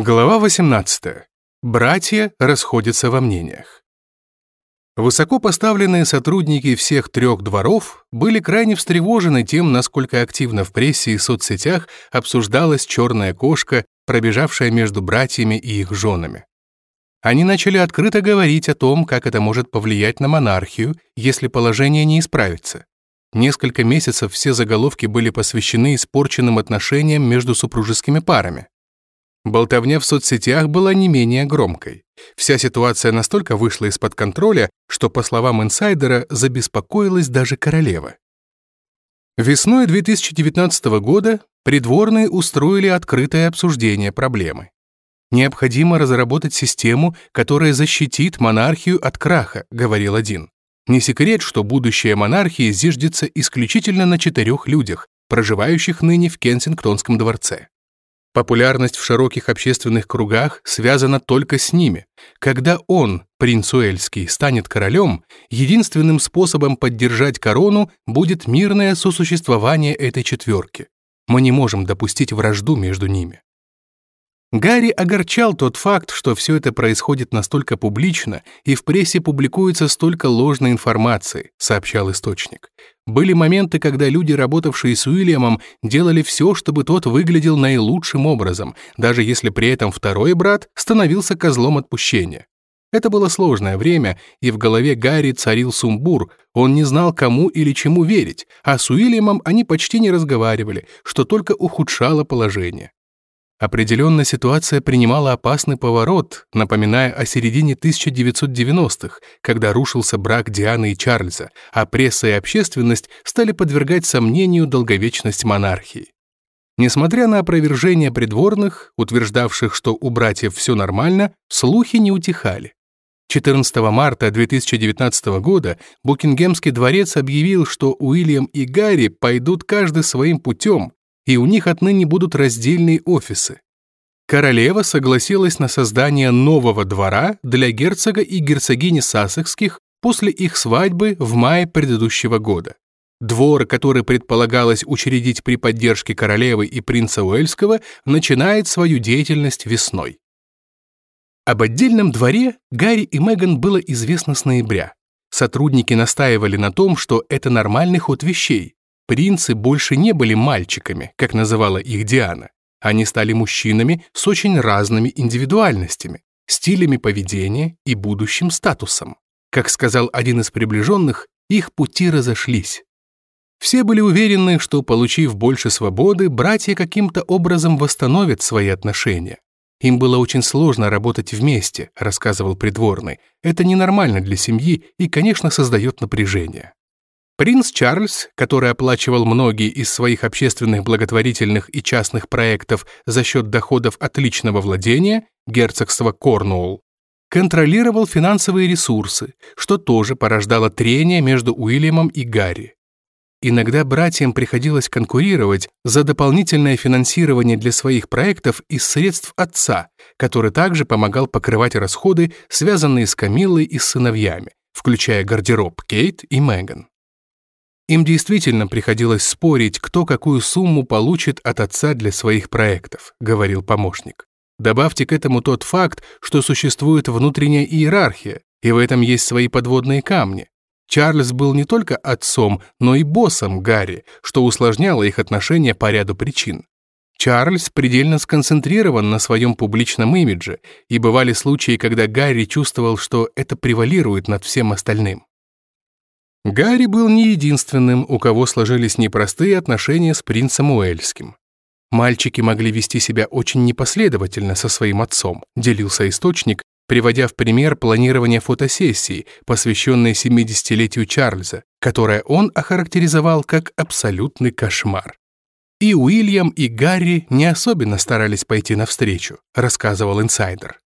Глава 18. Братья расходятся во мнениях. Высоко поставленные сотрудники всех трех дворов были крайне встревожены тем, насколько активно в прессе и соцсетях обсуждалась черная кошка, пробежавшая между братьями и их женами. Они начали открыто говорить о том, как это может повлиять на монархию, если положение не исправится. Несколько месяцев все заголовки были посвящены испорченным отношениям между супружескими парами. Болтовня в соцсетях была не менее громкой. Вся ситуация настолько вышла из-под контроля, что, по словам инсайдера, забеспокоилась даже королева. Весной 2019 года придворные устроили открытое обсуждение проблемы. «Необходимо разработать систему, которая защитит монархию от краха», — говорил один. Не секрет, что будущее монархии зиждется исключительно на четырех людях, проживающих ныне в Кенсингтонском дворце. Популярность в широких общественных кругах связана только с ними. Когда он, принц Уэльский, станет королем, единственным способом поддержать корону будет мирное сосуществование этой четверки. Мы не можем допустить вражду между ними. Гарри огорчал тот факт, что все это происходит настолько публично и в прессе публикуется столько ложной информации, сообщал источник. Были моменты, когда люди, работавшие с Уильямом, делали все, чтобы тот выглядел наилучшим образом, даже если при этом второй брат становился козлом отпущения. Это было сложное время, и в голове Гарри царил сумбур, он не знал, кому или чему верить, а с Уильямом они почти не разговаривали, что только ухудшало положение. Определенно ситуация принимала опасный поворот, напоминая о середине 1990-х, когда рушился брак Дианы и Чарльза, а пресса и общественность стали подвергать сомнению долговечность монархии. Несмотря на опровержение придворных, утверждавших, что у братьев все нормально, слухи не утихали. 14 марта 2019 года Букингемский дворец объявил, что Уильям и Гарри пойдут каждый своим путем, и у них отныне будут раздельные офисы. Королева согласилась на создание нового двора для герцога и герцогини Сассекских после их свадьбы в мае предыдущего года. Двор, который предполагалось учредить при поддержке королевы и принца Уэльского, начинает свою деятельность весной. Об отдельном дворе Гарри и Меган было известно с ноября. Сотрудники настаивали на том, что это нормальный ход вещей, Принцы больше не были мальчиками, как называла их Диана. Они стали мужчинами с очень разными индивидуальностями, стилями поведения и будущим статусом. Как сказал один из приближенных, их пути разошлись. Все были уверены, что, получив больше свободы, братья каким-то образом восстановят свои отношения. Им было очень сложно работать вместе, рассказывал придворный. Это ненормально для семьи и, конечно, создает напряжение. Принц Чарльз, который оплачивал многие из своих общественных благотворительных и частных проектов за счет доходов от личного владения, герцогства Корнуолл, контролировал финансовые ресурсы, что тоже порождало трение между Уильямом и Гарри. Иногда братьям приходилось конкурировать за дополнительное финансирование для своих проектов из средств отца, который также помогал покрывать расходы, связанные с Камиллой и сыновьями, включая гардероб Кейт и Меган. Им действительно приходилось спорить, кто какую сумму получит от отца для своих проектов, говорил помощник. Добавьте к этому тот факт, что существует внутренняя иерархия, и в этом есть свои подводные камни. Чарльз был не только отцом, но и боссом Гарри, что усложняло их отношения по ряду причин. Чарльз предельно сконцентрирован на своем публичном имидже, и бывали случаи, когда Гарри чувствовал, что это превалирует над всем остальным. Гарри был не единственным, у кого сложились непростые отношения с принцем Уэльским. Мальчики могли вести себя очень непоследовательно со своим отцом, делился источник, приводя в пример планирование фотосессии, посвященной 70-летию Чарльза, которое он охарактеризовал как абсолютный кошмар. И Уильям, и Гарри не особенно старались пойти навстречу, рассказывал инсайдер.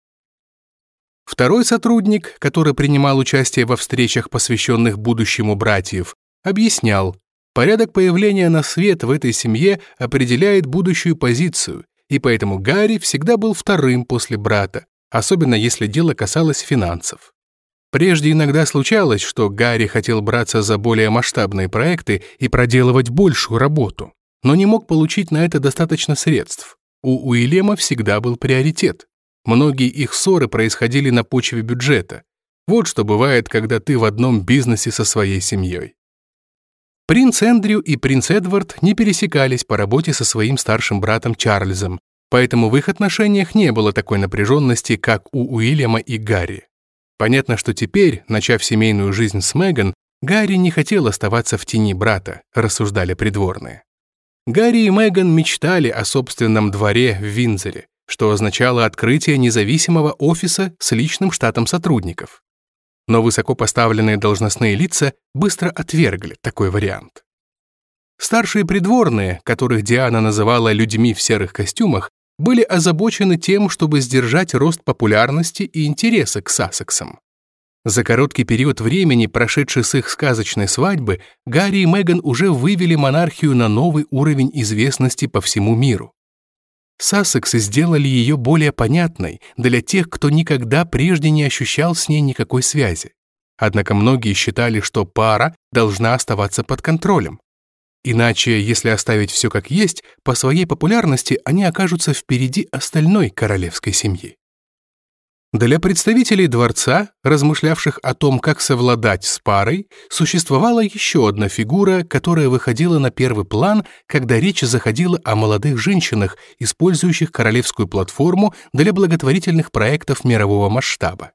Второй сотрудник, который принимал участие во встречах, посвященных будущему братьев, объяснял, порядок появления на свет в этой семье определяет будущую позицию, и поэтому Гарри всегда был вторым после брата, особенно если дело касалось финансов. Прежде иногда случалось, что Гарри хотел браться за более масштабные проекты и проделывать большую работу, но не мог получить на это достаточно средств. у Уильяма всегда был приоритет. Многие их ссоры происходили на почве бюджета. Вот что бывает, когда ты в одном бизнесе со своей семьей. Принц Эндрю и принц Эдвард не пересекались по работе со своим старшим братом Чарльзом, поэтому в их отношениях не было такой напряженности, как у Уильяма и Гарри. Понятно, что теперь, начав семейную жизнь с Меган, Гарри не хотел оставаться в тени брата, рассуждали придворные. Гарри и Меган мечтали о собственном дворе в Винзоре, что означало открытие независимого офиса с личным штатом сотрудников. Но высокопоставленные должностные лица быстро отвергли такой вариант. Старшие придворные, которых Диана называла людьми в серых костюмах, были озабочены тем, чтобы сдержать рост популярности и интереса к Сассексам. За короткий период времени, прошедший с их сказочной свадьбы, Гарри и Меган уже вывели монархию на новый уровень известности по всему миру. Сассексы сделали ее более понятной для тех, кто никогда прежде не ощущал с ней никакой связи. Однако многие считали, что пара должна оставаться под контролем. Иначе, если оставить все как есть, по своей популярности они окажутся впереди остальной королевской семьи. Для представителей дворца, размышлявших о том, как совладать с парой, существовала еще одна фигура, которая выходила на первый план, когда речь заходила о молодых женщинах, использующих королевскую платформу для благотворительных проектов мирового масштаба.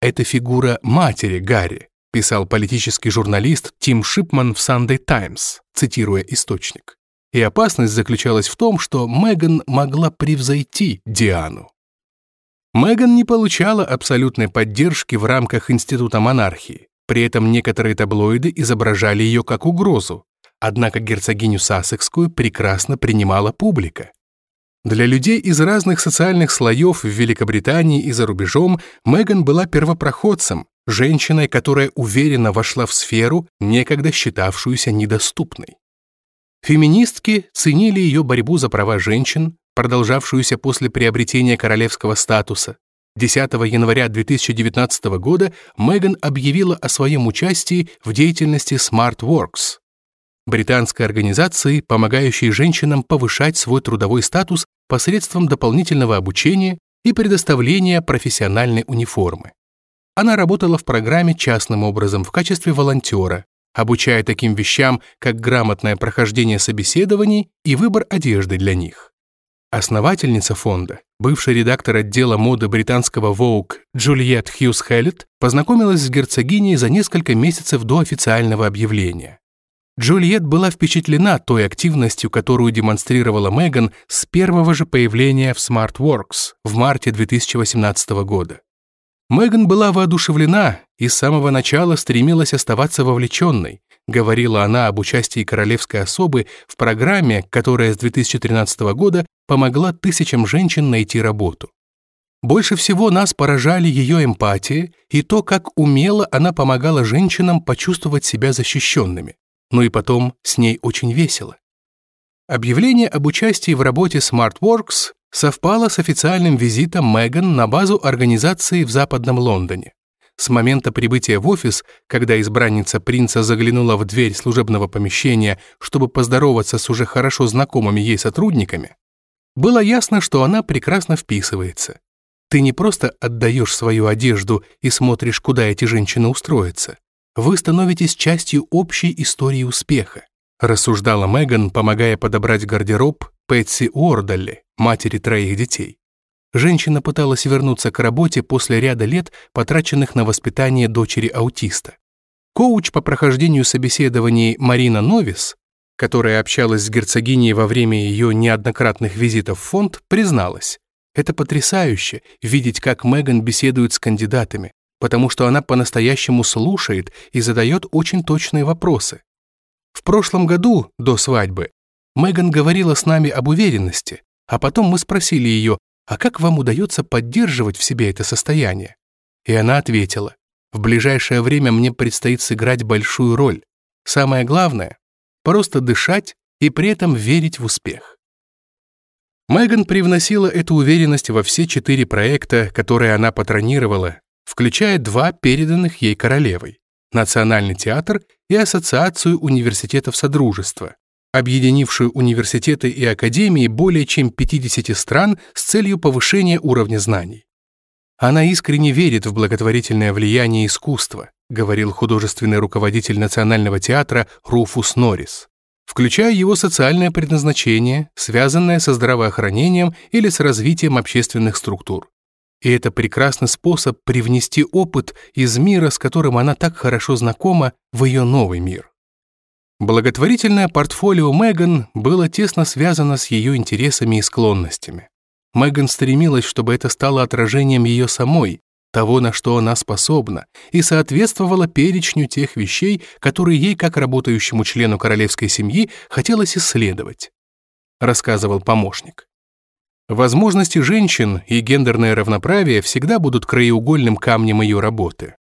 Это фигура матери Гарри, писал политический журналист Тим Шипман в Sunday Times, цитируя источник. И опасность заключалась в том, что Меган могла превзойти Диану. Меган не получала абсолютной поддержки в рамках Института монархии. При этом некоторые таблоиды изображали ее как угрозу. Однако герцогиню Сассекскую прекрасно принимала публика. Для людей из разных социальных слоев в Великобритании и за рубежом Меган была первопроходцем, женщиной, которая уверенно вошла в сферу, некогда считавшуюся недоступной. Феминистки ценили ее борьбу за права женщин, продолжавшуюся после приобретения королевского статуса. 10 января 2019 года Меган объявила о своем участии в деятельности SmartWorks, британской организации, помогающей женщинам повышать свой трудовой статус посредством дополнительного обучения и предоставления профессиональной униформы. Она работала в программе частным образом в качестве волонтера, обучая таким вещам, как грамотное прохождение собеседований и выбор одежды для них. Основательница фонда, бывший редактор отдела моды британского Vogue Джульет Хьюз Хеллет, познакомилась с герцогиней за несколько месяцев до официального объявления. Джульет была впечатлена той активностью, которую демонстрировала Меган с первого же появления в SmartWorks в марте 2018 года. Меган была воодушевлена и с самого начала стремилась оставаться вовлеченной, говорила она об участии королевской особы в программе, которая с 2013 года помогла тысячам женщин найти работу. Больше всего нас поражали ее эмпатия и то, как умело она помогала женщинам почувствовать себя защищенными. Ну и потом с ней очень весело. Объявление об участии в работе SmartWorks совпало с официальным визитом Меган на базу организации в Западном Лондоне. С момента прибытия в офис, когда избранница принца заглянула в дверь служебного помещения, чтобы поздороваться с уже хорошо знакомыми ей сотрудниками, было ясно, что она прекрасно вписывается. Ты не просто отдаешь свою одежду и смотришь, куда эти женщины устроятся. Вы становитесь частью общей истории успеха, рассуждала Меган, помогая подобрать гардероб Пэтси Уордалли, матери троих детей. Женщина пыталась вернуться к работе после ряда лет, потраченных на воспитание дочери аутиста. Коуч по прохождению собеседований Марина Новис которая общалась с герцогиней во время ее неоднократных визитов в фонд, призналась. Это потрясающе видеть, как Меган беседует с кандидатами, потому что она по-настоящему слушает и задает очень точные вопросы. В прошлом году, до свадьбы, Меган говорила с нами об уверенности, а потом мы спросили ее, а как вам удается поддерживать в себе это состояние? И она ответила, в ближайшее время мне предстоит сыграть большую роль. Самое главное просто дышать и при этом верить в успех. Меган привносила эту уверенность во все четыре проекта, которые она патронировала, включая два переданных ей королевой – Национальный театр и Ассоциацию университетов Содружества, объединившую университеты и академии более чем 50 стран с целью повышения уровня знаний. Она искренне верит в благотворительное влияние искусства, говорил художественный руководитель Национального театра Руфус Норрис, включая его социальное предназначение, связанное со здравоохранением или с развитием общественных структур. И это прекрасный способ привнести опыт из мира, с которым она так хорошо знакома, в ее новый мир. Благотворительное портфолио Меган было тесно связано с ее интересами и склонностями. Меган стремилась, чтобы это стало отражением ее самой, того, на что она способна, и соответствовало перечню тех вещей, которые ей, как работающему члену королевской семьи, хотелось исследовать, рассказывал помощник. Возможности женщин и гендерное равноправие всегда будут краеугольным камнем ее работы.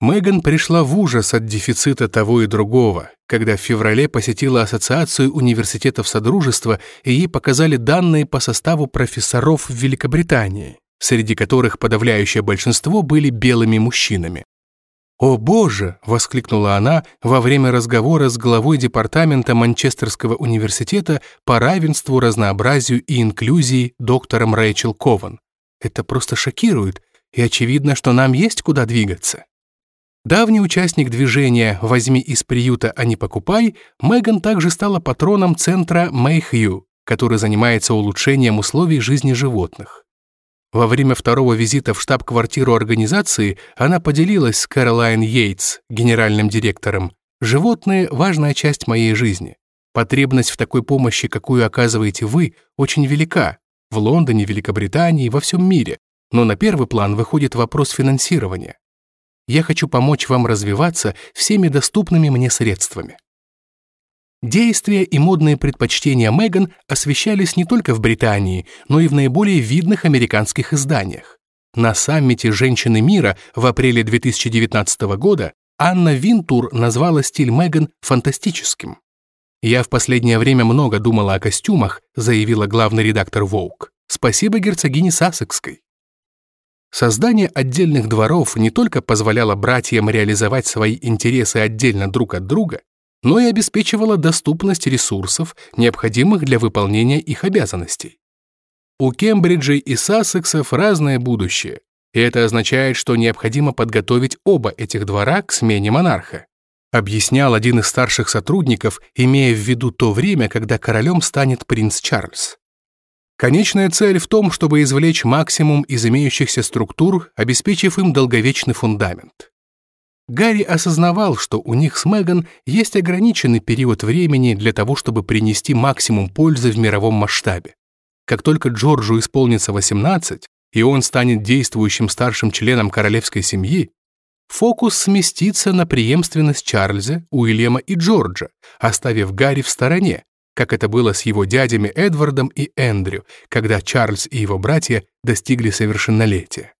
Меган пришла в ужас от дефицита того и другого, когда в феврале посетила Ассоциацию университетов Содружества и ей показали данные по составу профессоров в Великобритании, среди которых подавляющее большинство были белыми мужчинами. «О боже!» — воскликнула она во время разговора с главой департамента Манчестерского университета по равенству, разнообразию и инклюзии доктором Рэйчел Кован. «Это просто шокирует, и очевидно, что нам есть куда двигаться». Давний участник движения «Возьми из приюта, а не покупай», Меган также стала патроном центра Мэйхью, который занимается улучшением условий жизни животных. Во время второго визита в штаб-квартиру организации она поделилась с Кэролайн Йейтс, генеральным директором. «Животные – важная часть моей жизни. Потребность в такой помощи, какую оказываете вы, очень велика. В Лондоне, Великобритании, во всем мире. Но на первый план выходит вопрос финансирования. Я хочу помочь вам развиваться всеми доступными мне средствами. Действия и модные предпочтения Меган освещались не только в Британии, но и в наиболее видных американских изданиях. На саммите «Женщины мира» в апреле 2019 года Анна Винтур назвала стиль Меган фантастическим. «Я в последнее время много думала о костюмах», заявила главный редактор Vogue. «Спасибо герцогине Сассекской». Создание отдельных дворов не только позволяло братьям реализовать свои интересы отдельно друг от друга, но и обеспечивало доступность ресурсов, необходимых для выполнения их обязанностей. У Кембриджей и Сассексов разное будущее, и это означает, что необходимо подготовить оба этих двора к смене монарха, объяснял один из старших сотрудников, имея в виду то время, когда королем станет принц Чарльз. Конечная цель в том, чтобы извлечь максимум из имеющихся структур, обеспечив им долговечный фундамент. Гарри осознавал, что у них с Меган есть ограниченный период времени для того, чтобы принести максимум пользы в мировом масштабе. Как только Джорджу исполнится 18, и он станет действующим старшим членом королевской семьи, фокус сместится на преемственность Чарльза, Уильяма и Джорджа, оставив Гарри в стороне, как это было с его дядями Эдвардом и Эндрю, когда Чарльз и его братья достигли совершеннолетия.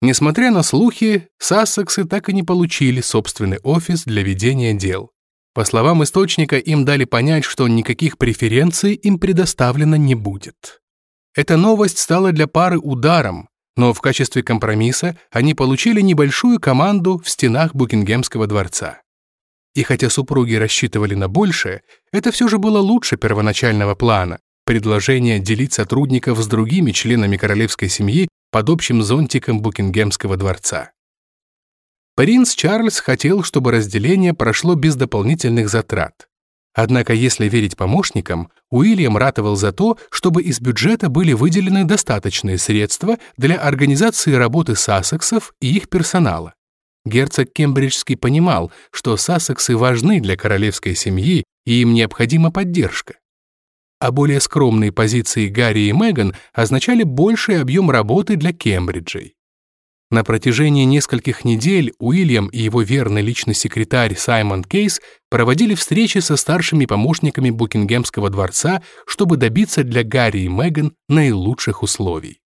Несмотря на слухи, Сассексы так и не получили собственный офис для ведения дел. По словам источника, им дали понять, что никаких преференций им предоставлено не будет. Эта новость стала для пары ударом, но в качестве компромисса они получили небольшую команду в стенах Букингемского дворца. И хотя супруги рассчитывали на большее, это все же было лучше первоначального плана, предложение делить сотрудников с другими членами королевской семьи под общим зонтиком Букингемского дворца. Принц Чарльз хотел, чтобы разделение прошло без дополнительных затрат. Однако, если верить помощникам, Уильям ратовал за то, чтобы из бюджета были выделены достаточные средства для организации работы сассексов и их персонала. Герцог Кембриджский понимал, что сассексы важны для королевской семьи и им необходима поддержка. А более скромные позиции Гарри и Меган означали больший объем работы для Кембриджей. На протяжении нескольких недель Уильям и его верный личный секретарь Саймон Кейс проводили встречи со старшими помощниками Букингемского дворца, чтобы добиться для Гарри и Меган наилучших условий.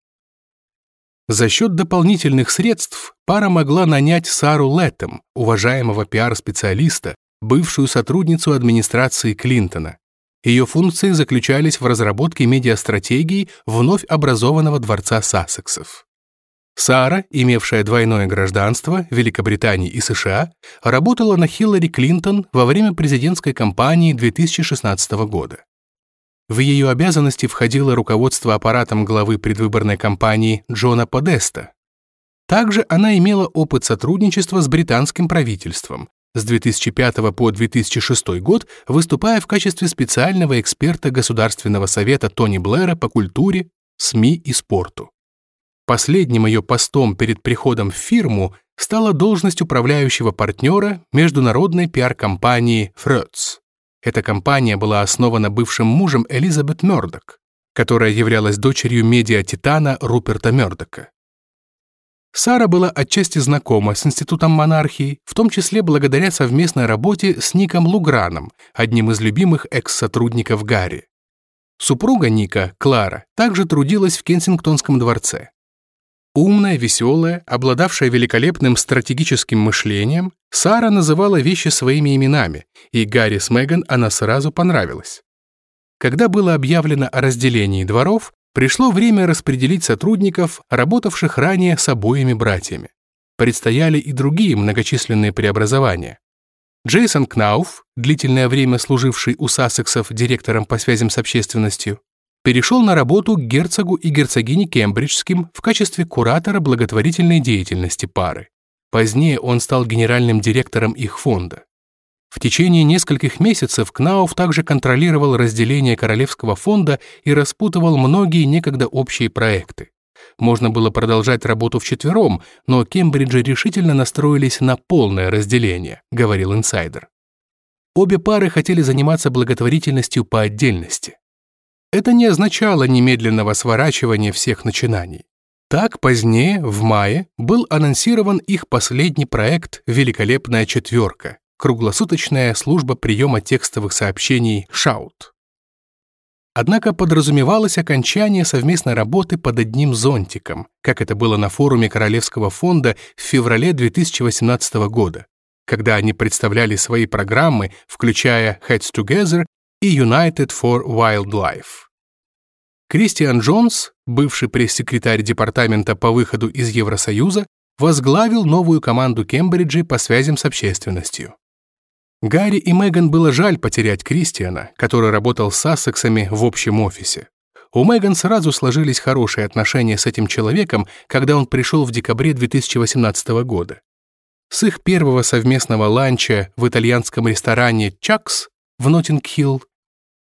За счет дополнительных средств пара могла нанять Сару Леттем, уважаемого пиар-специалиста, бывшую сотрудницу администрации Клинтона. Ее функции заключались в разработке медиастратегии вновь образованного дворца Сассексов. Сара, имевшая двойное гражданство Великобритании и США, работала на Хиллари Клинтон во время президентской кампании 2016 года. В ее обязанности входило руководство аппаратом главы предвыборной кампании Джона Подеста. Также она имела опыт сотрудничества с британским правительством, с 2005 по 2006 год выступая в качестве специального эксперта Государственного совета Тони Блэра по культуре, СМИ и спорту. Последним ее постом перед приходом в фирму стала должность управляющего партнера международной пиар-компании Frötz. Эта компания была основана бывшим мужем Элизабет Мёрдок, которая являлась дочерью медиа-титана Руперта Мёрдока. Сара была отчасти знакома с Институтом монархии, в том числе благодаря совместной работе с Ником Луграном, одним из любимых экс-сотрудников Гарри. Супруга Ника, Клара, также трудилась в Кенсингтонском дворце. Умная, веселая, обладавшая великолепным стратегическим мышлением, Сара называла вещи своими именами, и Гарри с Меган она сразу понравилась. Когда было объявлено о разделении дворов, пришло время распределить сотрудников, работавших ранее с обоими братьями. Предстояли и другие многочисленные преобразования. Джейсон Кнауф, длительное время служивший у Сассексов директором по связям с общественностью, перешел на работу к герцогу и герцогине Кембриджским в качестве куратора благотворительной деятельности пары. Позднее он стал генеральным директором их фонда. В течение нескольких месяцев Кнауф также контролировал разделение Королевского фонда и распутывал многие некогда общие проекты. Можно было продолжать работу вчетвером, но Кембриджи решительно настроились на полное разделение, говорил инсайдер. Обе пары хотели заниматься благотворительностью по отдельности. Это не означало немедленного сворачивания всех начинаний. Так, позднее, в мае, был анонсирован их последний проект «Великолепная четверка» — круглосуточная служба приема текстовых сообщений «Шаут». Однако подразумевалось окончание совместной работы под одним зонтиком, как это было на форуме Королевского фонда в феврале 2018 года, когда они представляли свои программы, включая Heads Together и United for Wildlife. Кристиан Джонс, бывший пресс-секретарь департамента по выходу из Евросоюза, возглавил новую команду Кембриджа по связям с общественностью. Гарри и Меган было жаль потерять Кристиана, который работал с Ассексами в общем офисе. У Меган сразу сложились хорошие отношения с этим человеком, когда он пришел в декабре 2018 года. С их первого совместного ланча в итальянском ресторане «Чакс» в Ноттинг-Хилл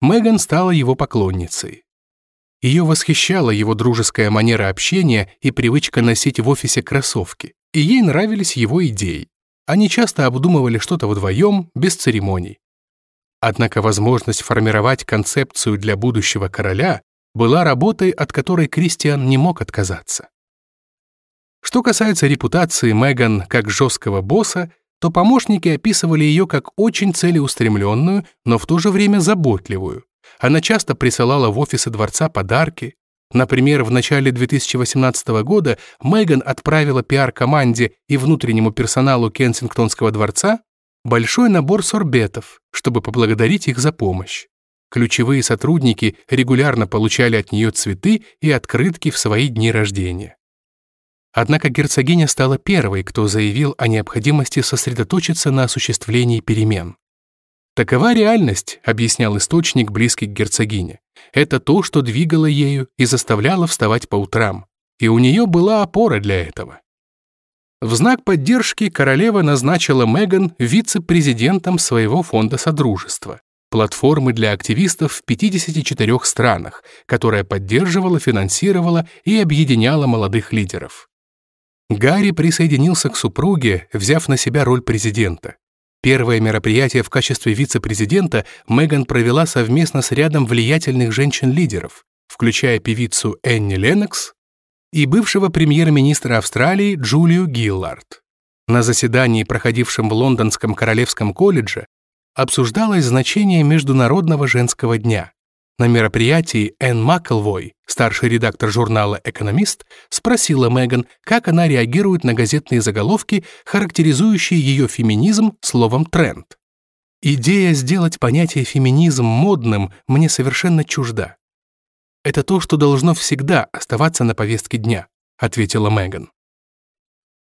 Меган стала его поклонницей. Ее восхищала его дружеская манера общения и привычка носить в офисе кроссовки, и ей нравились его идеи. Они часто обдумывали что-то вдвоем, без церемоний. Однако возможность формировать концепцию для будущего короля была работой, от которой Кристиан не мог отказаться. Что касается репутации Меган как жесткого босса, то помощники описывали ее как очень целеустремленную, но в то же время заботливую. Она часто присылала в офисы дворца подарки. Например, в начале 2018 года Меган отправила пиар-команде и внутреннему персоналу Кенсингтонского дворца большой набор сорбетов, чтобы поблагодарить их за помощь. Ключевые сотрудники регулярно получали от нее цветы и открытки в свои дни рождения. Однако герцогиня стала первой, кто заявил о необходимости сосредоточиться на осуществлении перемен. «Такова реальность», — объяснял источник, близкий к герцогине. «Это то, что двигало ею и заставляло вставать по утрам. И у нее была опора для этого». В знак поддержки королева назначила Меган вице-президентом своего фонда Содружества, платформы для активистов в 54 странах, которая поддерживала, финансировала и объединяла молодых лидеров. Гарри присоединился к супруге, взяв на себя роль президента. Первое мероприятие в качестве вице-президента Меган провела совместно с рядом влиятельных женщин-лидеров, включая певицу Энни Леннокс и бывшего премьер-министра Австралии Джулию Гиллард. На заседании, проходившем в Лондонском Королевском колледже, обсуждалось значение Международного женского дня. На мероприятии Энн Маккелвой, старший редактор журнала «Экономист», спросила Меган, как она реагирует на газетные заголовки, характеризующие ее феминизм словом «тренд». «Идея сделать понятие феминизм модным мне совершенно чужда. Это то, что должно всегда оставаться на повестке дня», ответила Меган.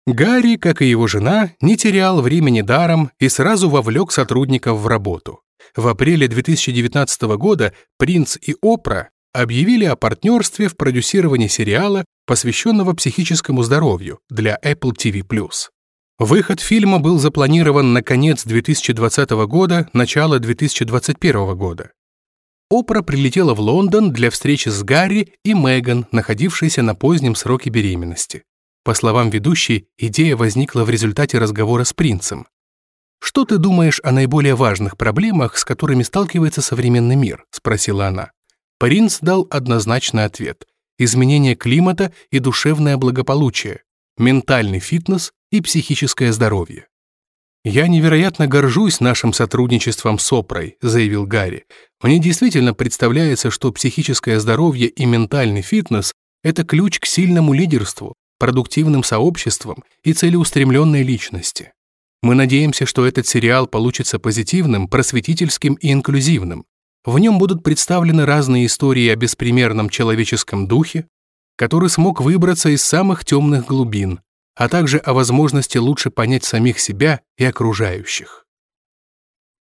Гарри, как и его жена, не терял времени даром и сразу вовлек сотрудников в работу. В апреле 2019 года «Принц» и «Опра» объявили о партнерстве в продюсировании сериала, посвященного психическому здоровью для Apple TV+. Выход фильма был запланирован на конец 2020 года, начало 2021 года. Опра прилетела в Лондон для встречи с Гарри и Меган, находившейся на позднем сроке беременности. По словам ведущей, идея возникла в результате разговора с принцем. «Что ты думаешь о наиболее важных проблемах, с которыми сталкивается современный мир?» – спросила она. Принц дал однозначный ответ – изменение климата и душевное благополучие, ментальный фитнес и психическое здоровье. «Я невероятно горжусь нашим сотрудничеством с Опрой», заявил Гарри. «Мне действительно представляется, что психическое здоровье и ментальный фитнес – это ключ к сильному лидерству, продуктивным сообществам и целеустремленной личности. Мы надеемся, что этот сериал получится позитивным, просветительским и инклюзивным. В нем будут представлены разные истории о беспримерном человеческом духе, который смог выбраться из самых темных глубин, а также о возможности лучше понять самих себя и окружающих.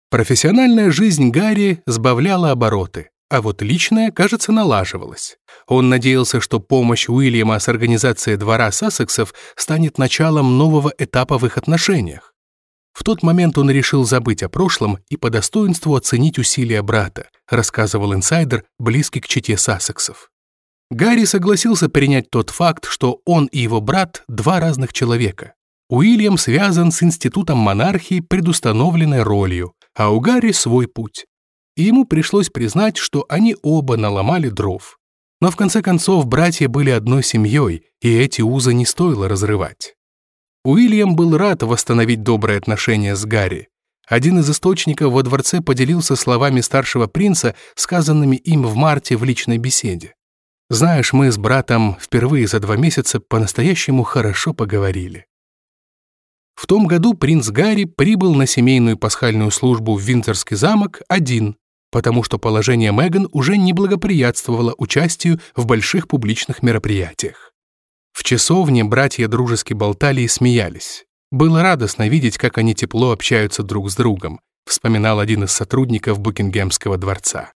Профессиональная жизнь Гарри сбавляла обороты, а вот личная, кажется, налаживалась. Он надеялся, что помощь Уильяма с организацией двора Сассексов станет началом нового этапа в их отношениях. В тот момент он решил забыть о прошлом и по достоинству оценить усилия брата, рассказывал инсайдер, близкий к чете Сассексов. Гарри согласился принять тот факт, что он и его брат – два разных человека. Уильям связан с институтом монархии предустановленной ролью, а у Гарри свой путь. И ему пришлось признать, что они оба наломали дров. Но в конце концов братья были одной семьей, и эти узы не стоило разрывать. Уильям был рад восстановить добрые отношения с Гарри. Один из источников во дворце поделился словами старшего принца, сказанными им в марте в личной беседе. Знаешь, мы с братом впервые за два месяца по-настоящему хорошо поговорили. В том году принц Гарри прибыл на семейную пасхальную службу в Винтерский замок один, потому что положение Меган уже не благоприятствовало участию в больших публичных мероприятиях. В часовне братья дружески болтали и смеялись. Было радостно видеть, как они тепло общаются друг с другом, вспоминал один из сотрудников Букингемского дворца.